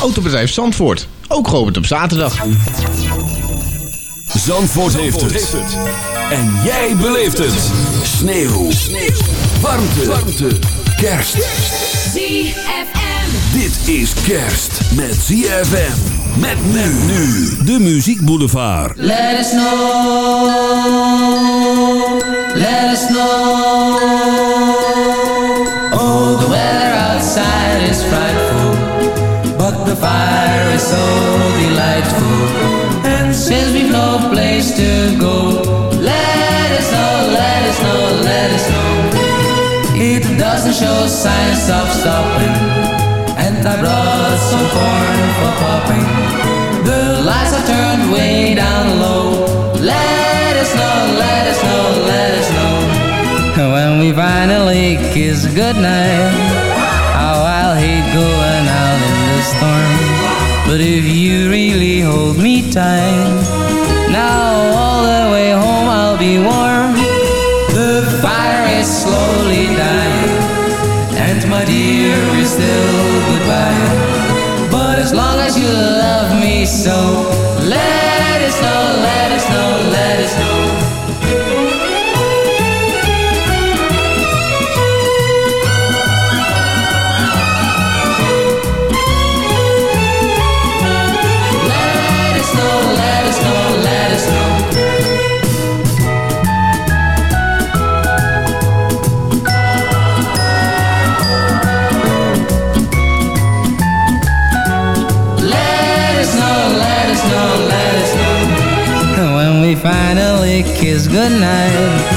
Autobedrijf Zandvoort, ook geopend op zaterdag. Zandvoort, heeft, het. En jij beleeft het. Sneeuw. Sneeuw. Warmte. Warmte. Kerst. ZFM. Dit is kerst met ZFM. Met men nu. De Muziek Boulevard. Let us know. Let us know. Oh, the weather outside is frightful. The fire is so delightful. And since we've no place to go, let us know, let us know, let us know. It doesn't show signs of stopping. And I brought some corn for popping. The lights are turned way down low. Let us know, let us know, let us know. When we finally kiss goodnight, how I'll hate going But if you really hold me tight, now all the way home I'll be warm. The fire is slowly dying, and my dear is still goodbye. But as long as you love me so, let us know, let us know, let us know. Kiss goodnight,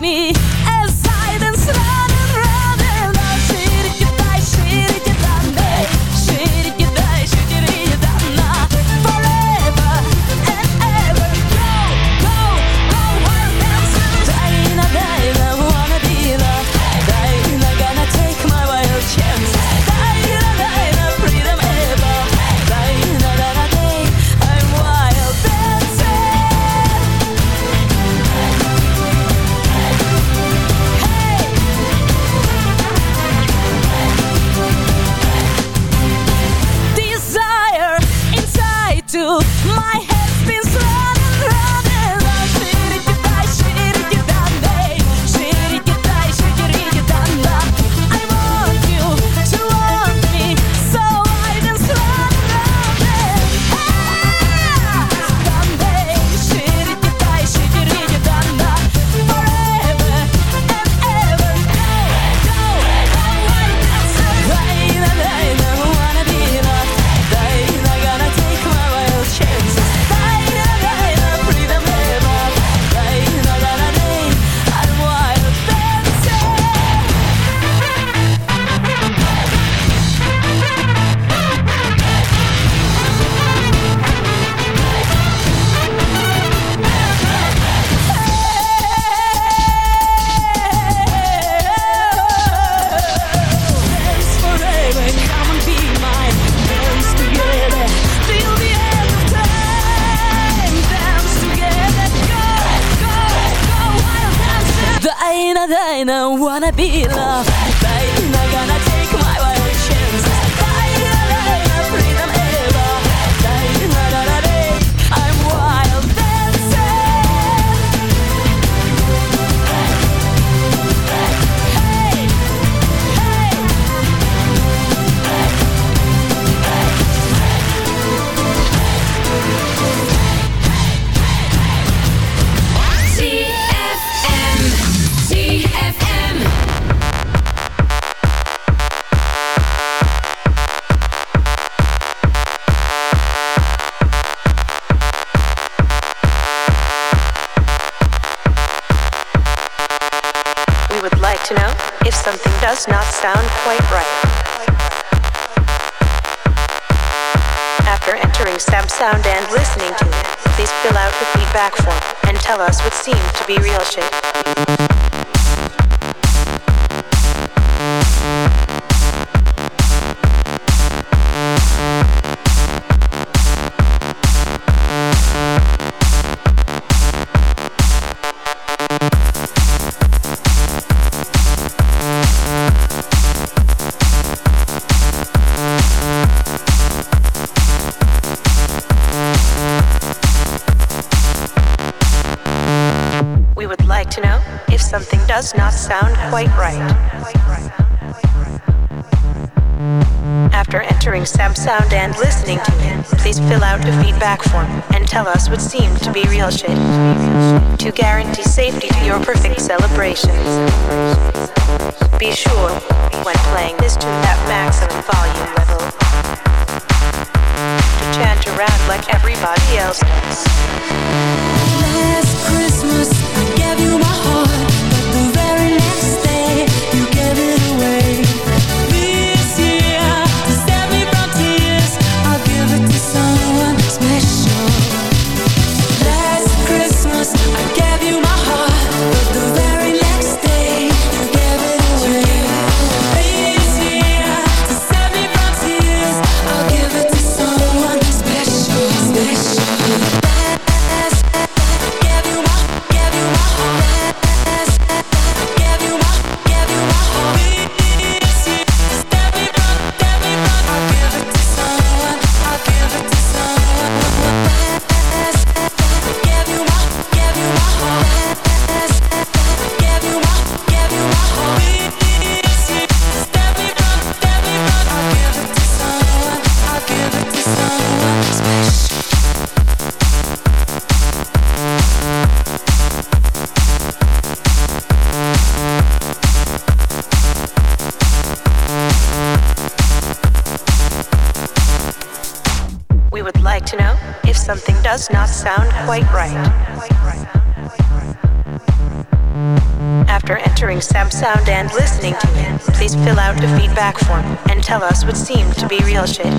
me. tell us what seemed to be real shit. To guarantee safety to your perfect celebrations. what seemed to be real shit.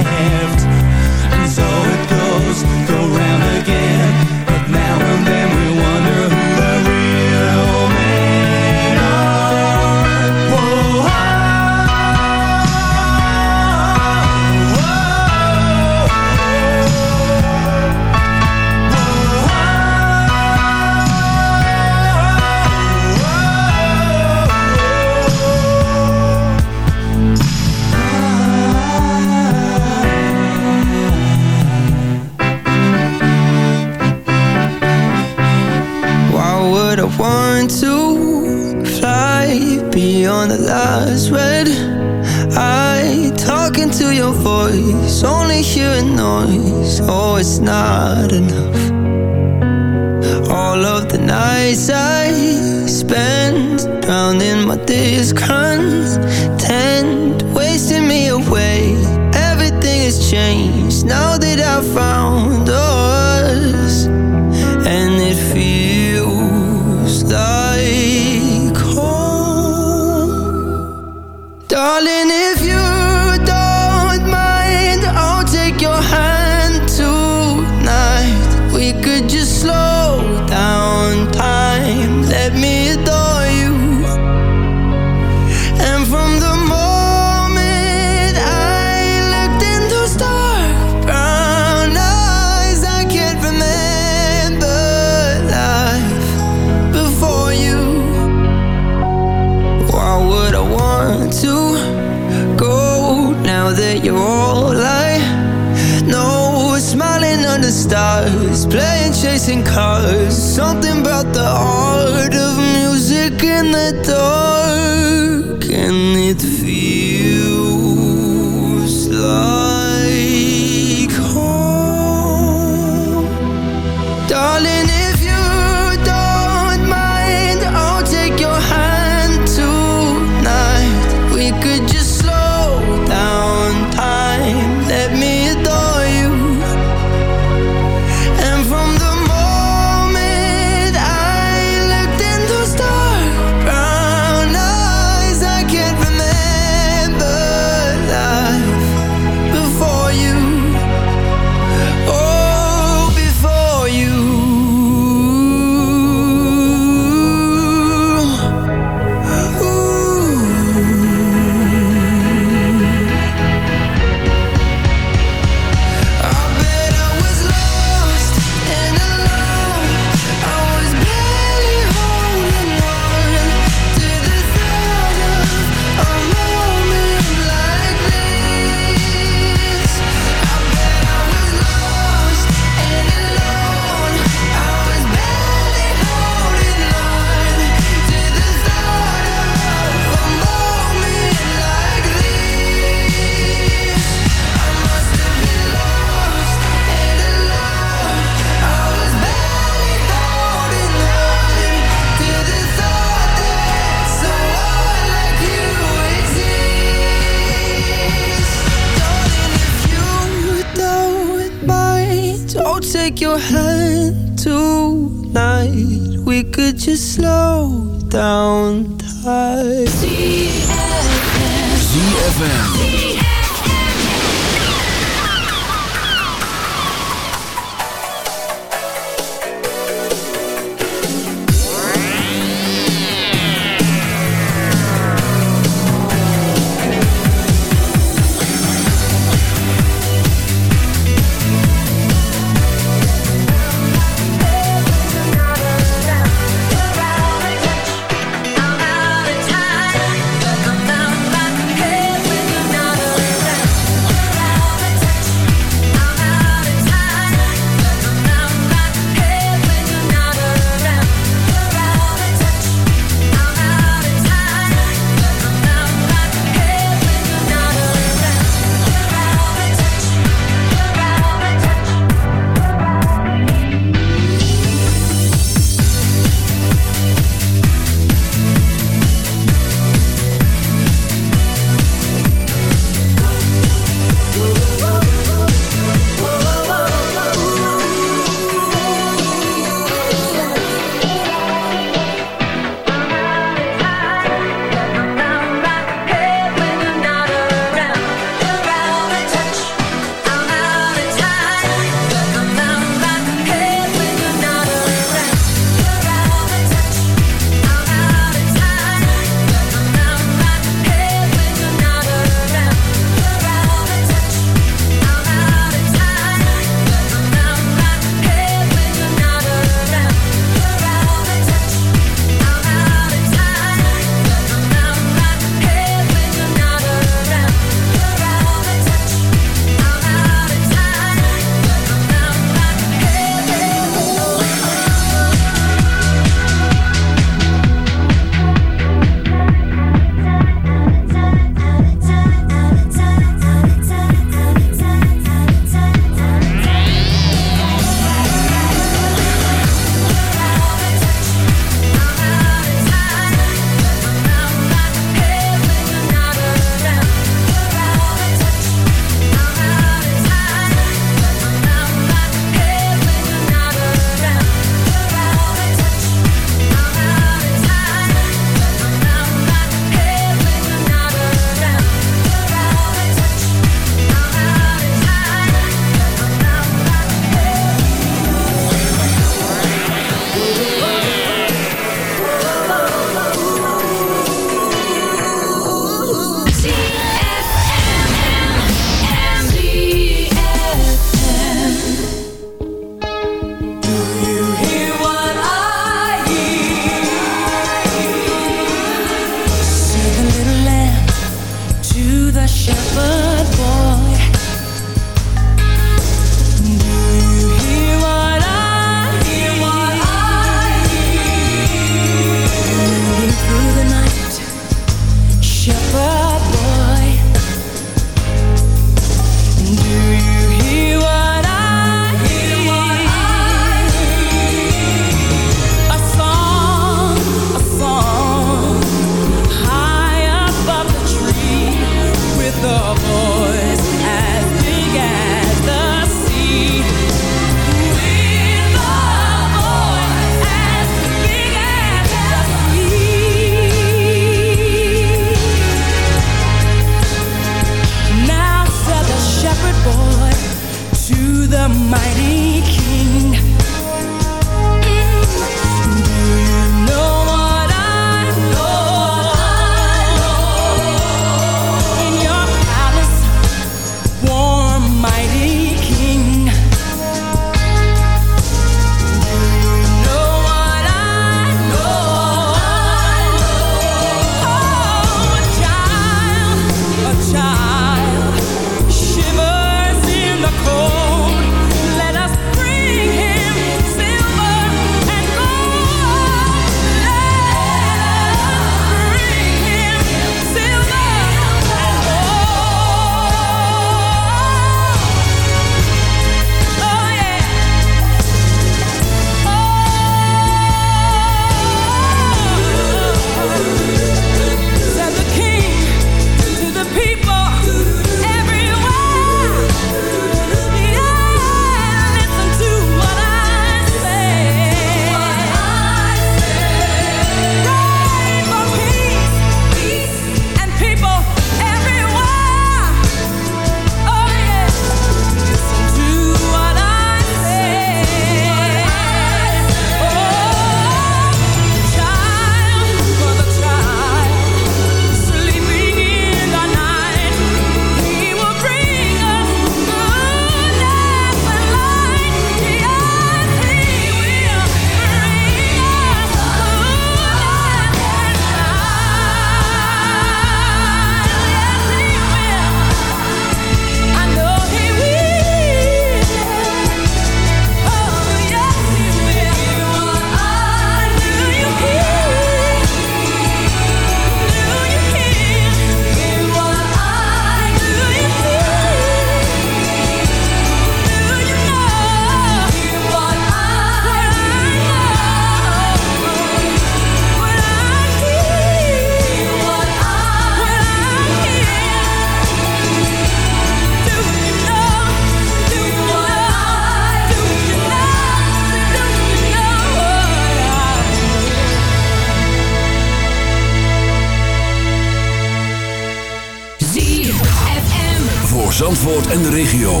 Zandvoort en de regio.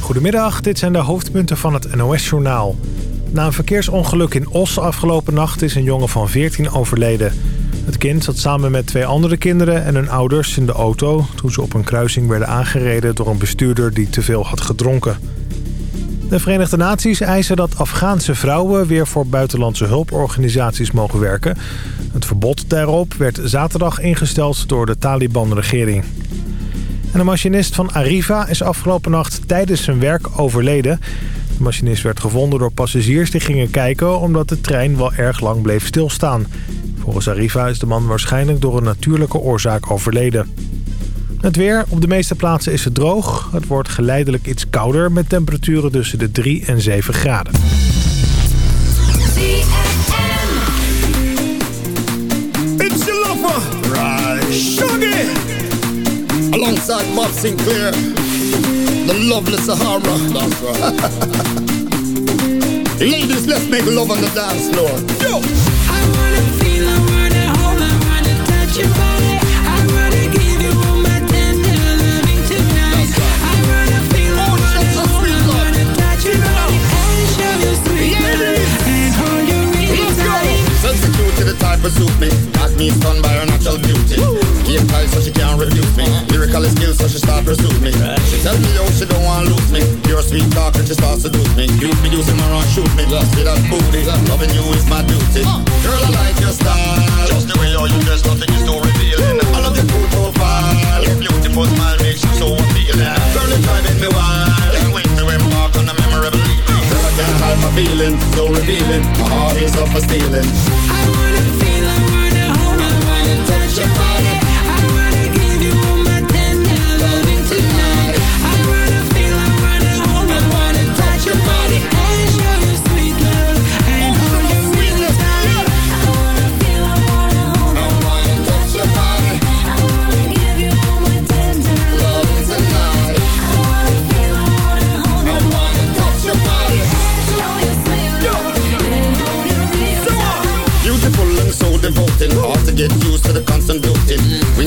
Goedemiddag, dit zijn de hoofdpunten van het NOS-journaal. Na een verkeersongeluk in Os afgelopen nacht is een jongen van 14 overleden. Het kind zat samen met twee andere kinderen en hun ouders in de auto... toen ze op een kruising werden aangereden door een bestuurder die te veel had gedronken. De Verenigde Naties eisen dat Afghaanse vrouwen weer voor buitenlandse hulporganisaties mogen werken. Het verbod daarop werd zaterdag ingesteld door de Taliban-regering. En de machinist van Arriva is afgelopen nacht tijdens zijn werk overleden. De machinist werd gevonden door passagiers die gingen kijken omdat de trein wel erg lang bleef stilstaan. Volgens Arriva is de man waarschijnlijk door een natuurlijke oorzaak overleden. Het weer. Op de meeste plaatsen is het droog. Het wordt geleidelijk iets kouder met temperaturen tussen de 3 en 7 graden. It's. Right. Alongside Bob Sinclar. The lovely Sahara. Ladies, let's make love on the dance floor. Yo. I wanna feel, I wanna hold, I wanna touch your body. To the type of suit me. Got me stunned by her natural beauty. Game tight so she can't refuse me. Lyrical skills so she start pursue me. She tell me yo she don't want lose me. Pure sweet talk and she starts seduce me. You be using my run shoot me. See that booty. Loving you is my duty. Girl I like your style. Just the way you you dress nothing is too revealing. I love your cool profile. Your beautiful smile Feelings. So revealing. My heart is up for stealing. I wanna feel, I wanna hold, I wanna touch your body.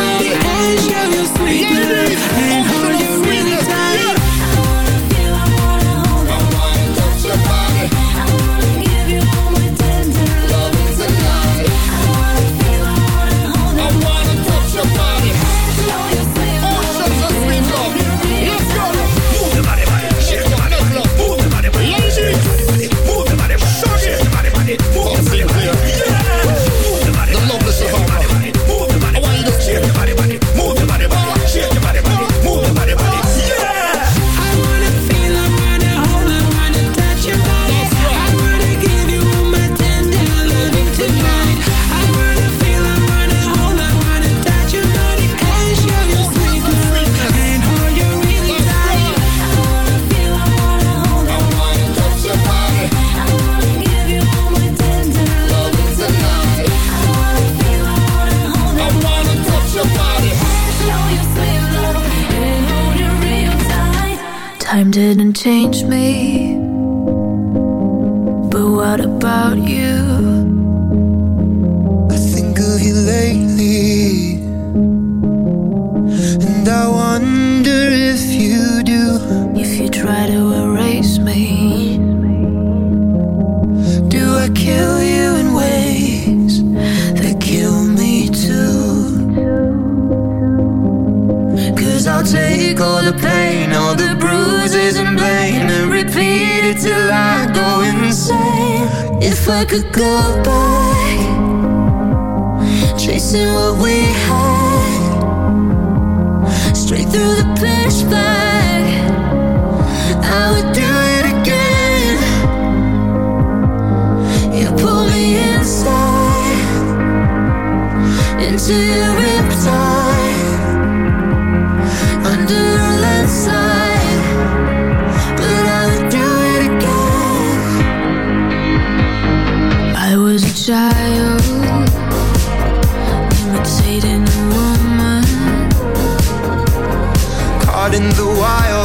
touch Caught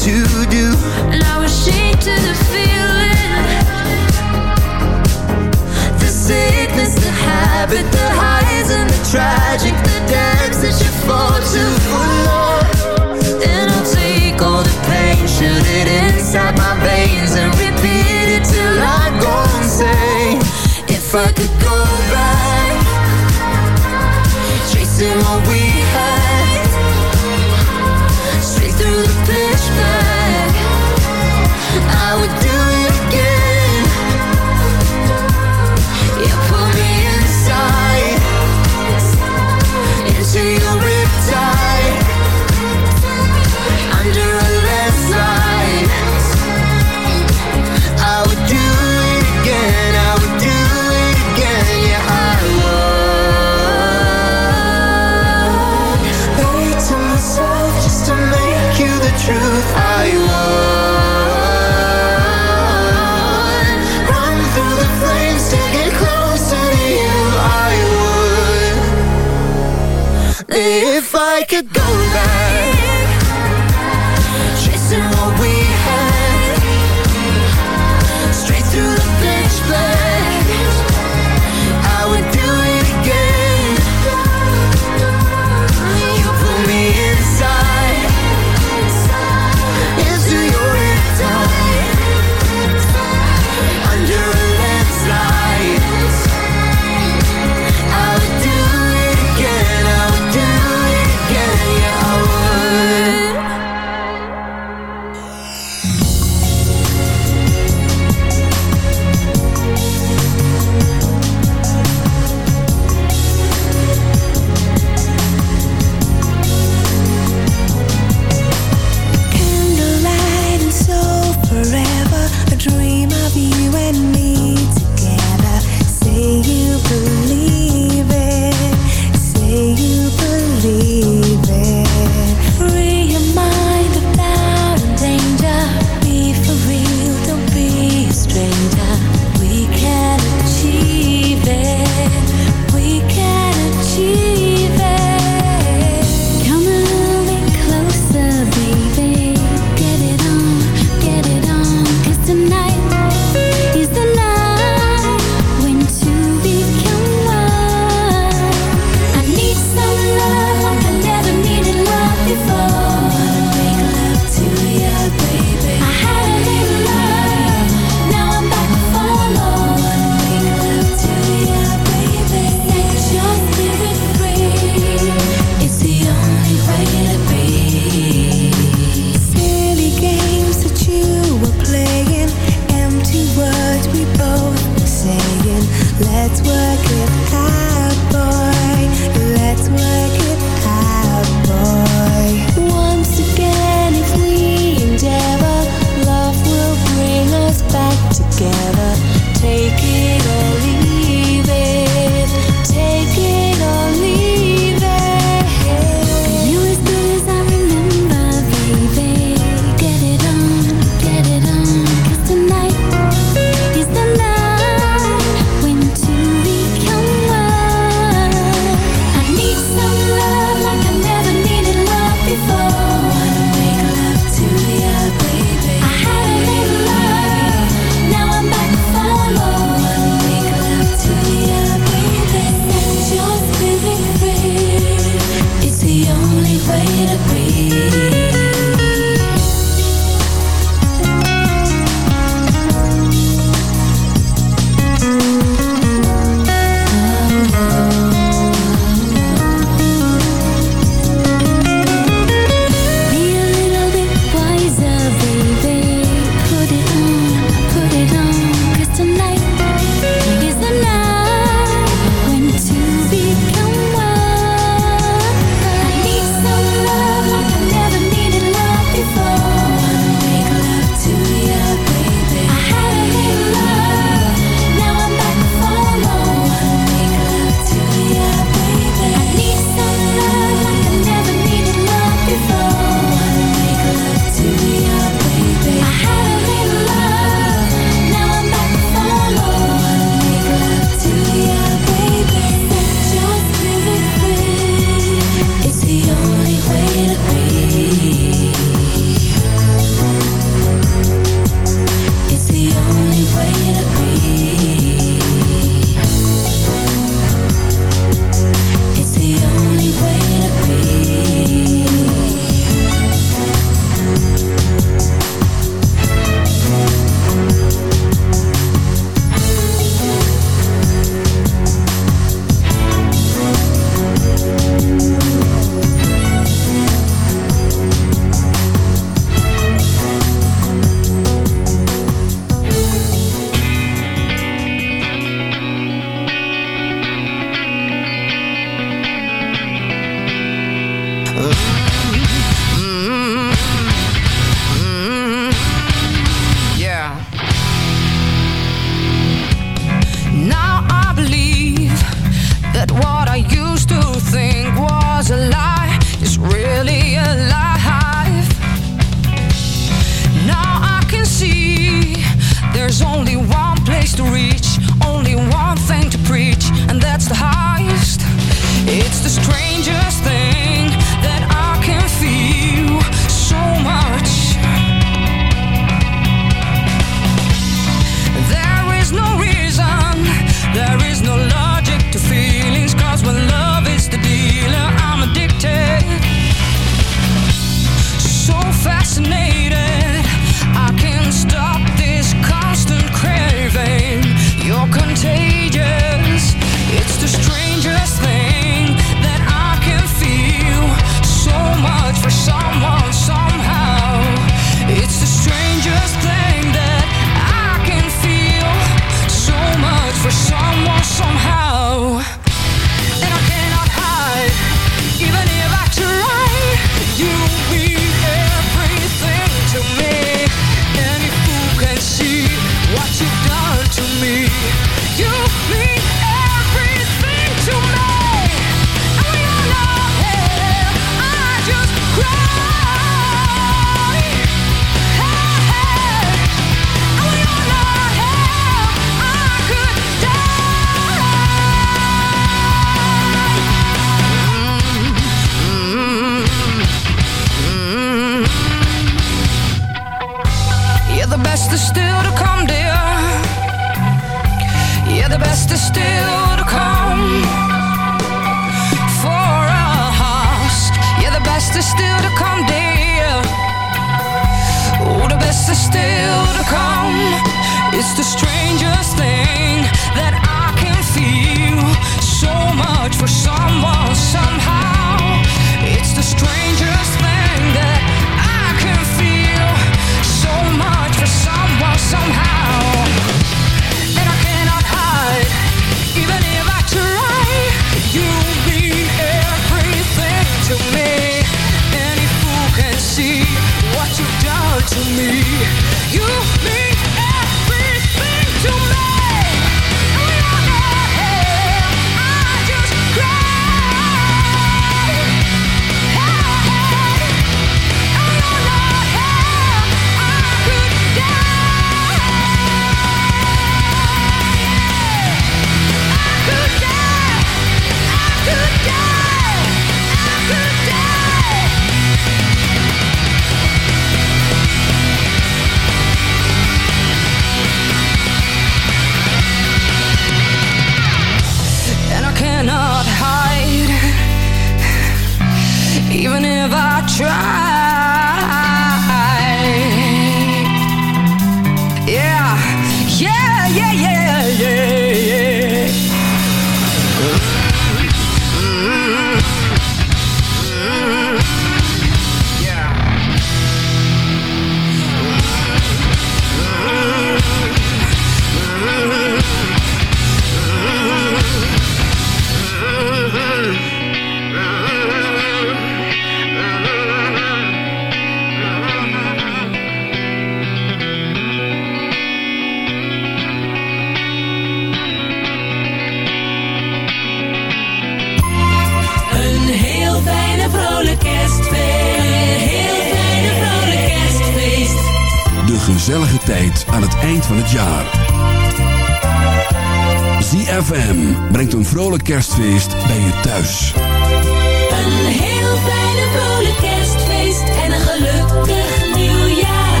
ZFM brengt een vrolijk kerstfeest bij je thuis. Een heel fijne vrolijk kerstfeest. En een gelukkig nieuwjaar.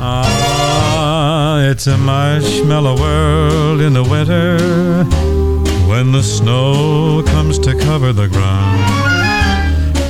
Ah, it's a marshmallow world in the winter when the snow comes to cover the ground.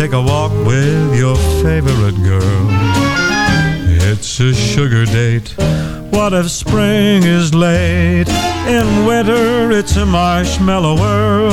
Take a walk with your favorite girl. It's a sugar date. What if spring is late? In winter, it's a marshmallow world.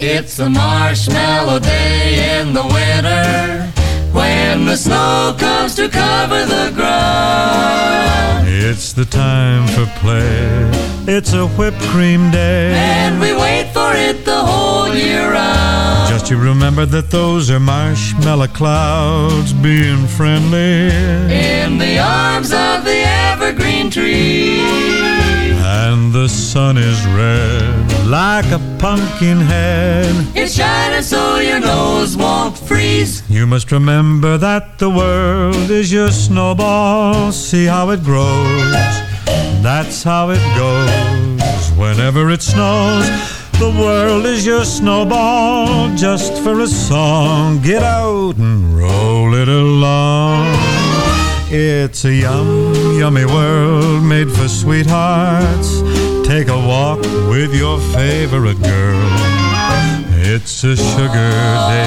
It's a marshmallow day in the winter when the snow comes to cover the ground. It's the time for play. It's a whipped cream day. And we wait for it the whole year round. Just you remember that those are marshmallow clouds being friendly. In the arms of the evergreen tree. And the sun is red like a pumpkin head. It's shining so your nose won't freeze. You must remember that the world is your snowball. See how it grows. That's how it goes. Whenever it snows, the world is your snowball. Just for a song, get out and roll it along. It's a yum, yummy world made for sweethearts. Take a walk with your favorite girl. It's a sugar day,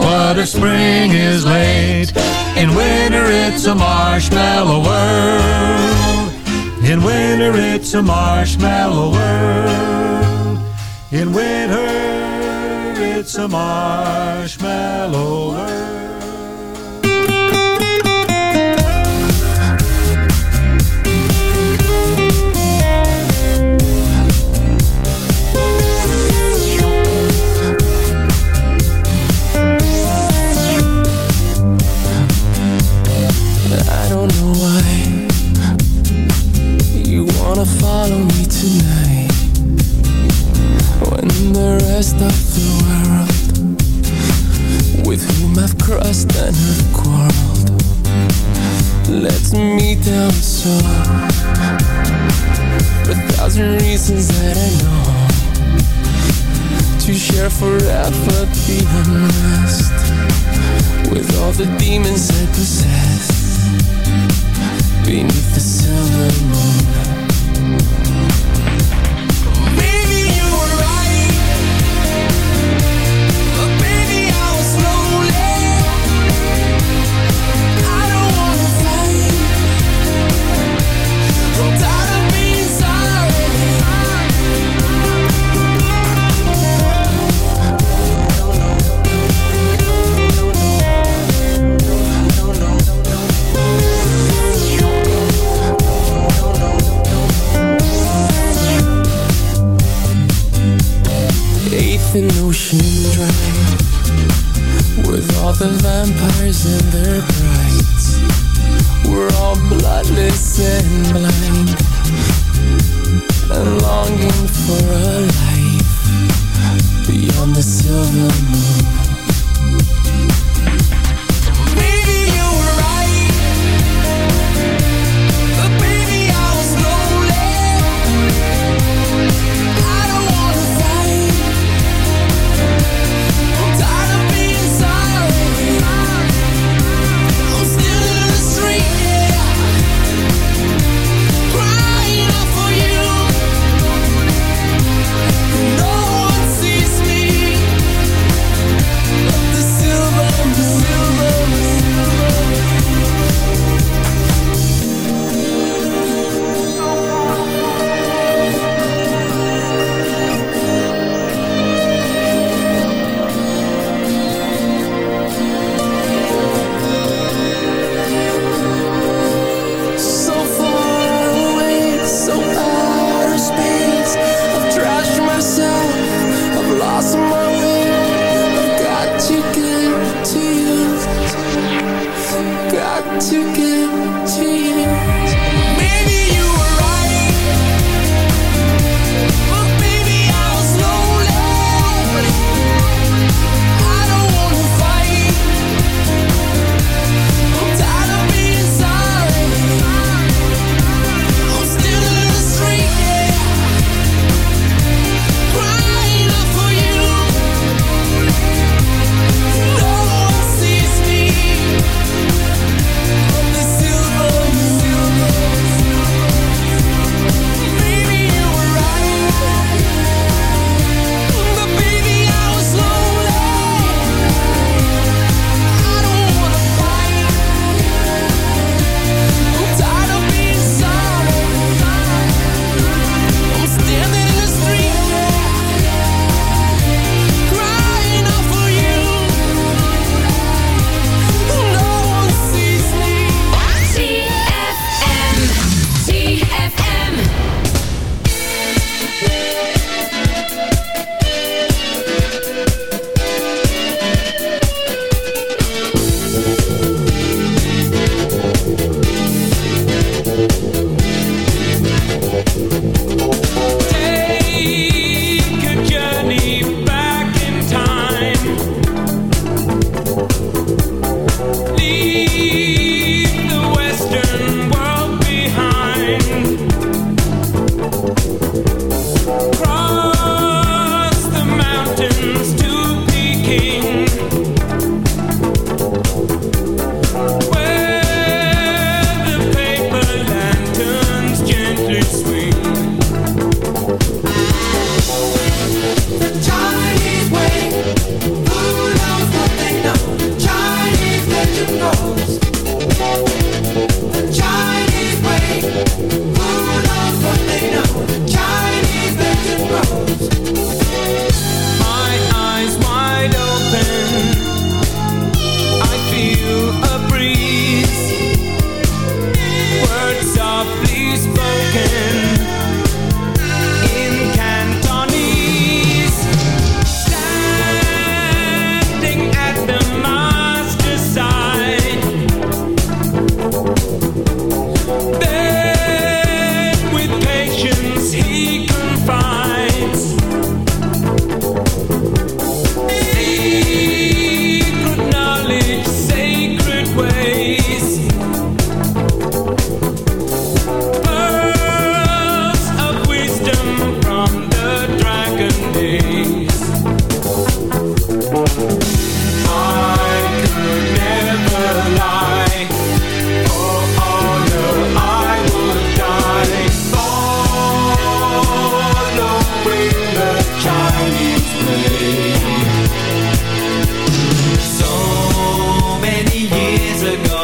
but if spring is late, in winter it's a marshmallow world. In winter it's a marshmallow world. In winter it's a marshmallow world. Rest of the world with whom I've crossed and have quarreled lets me down so a thousand reasons that I know to share forever the unrest with all the demons I possess beneath the silver moon.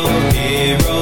Years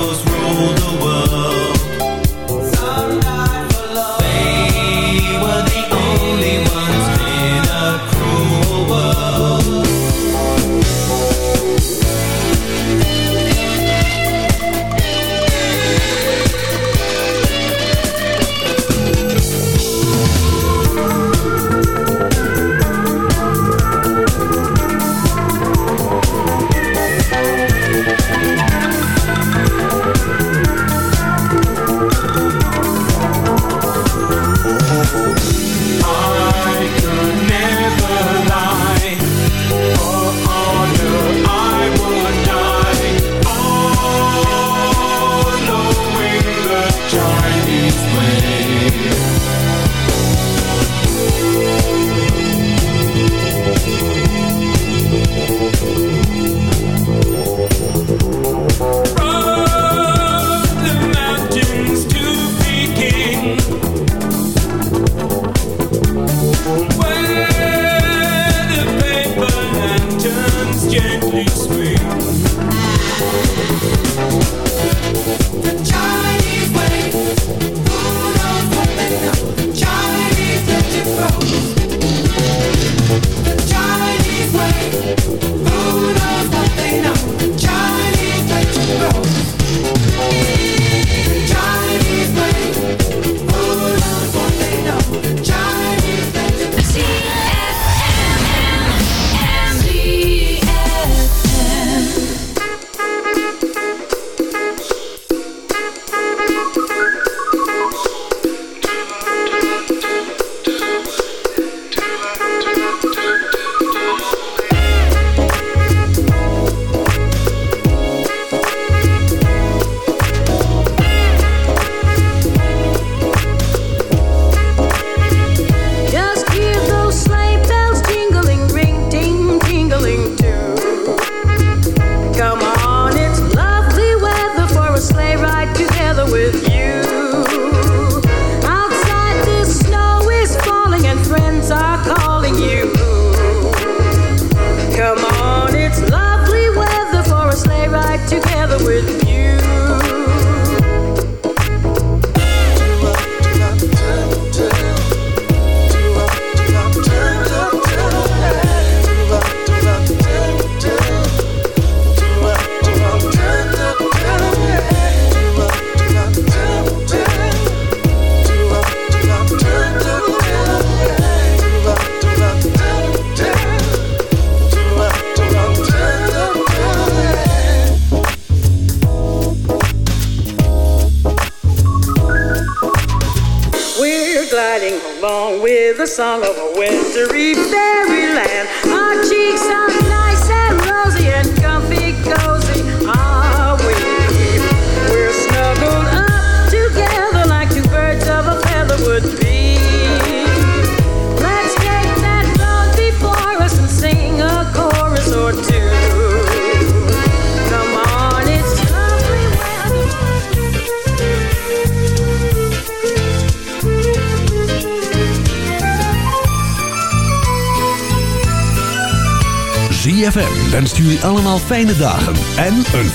fijne dagen en een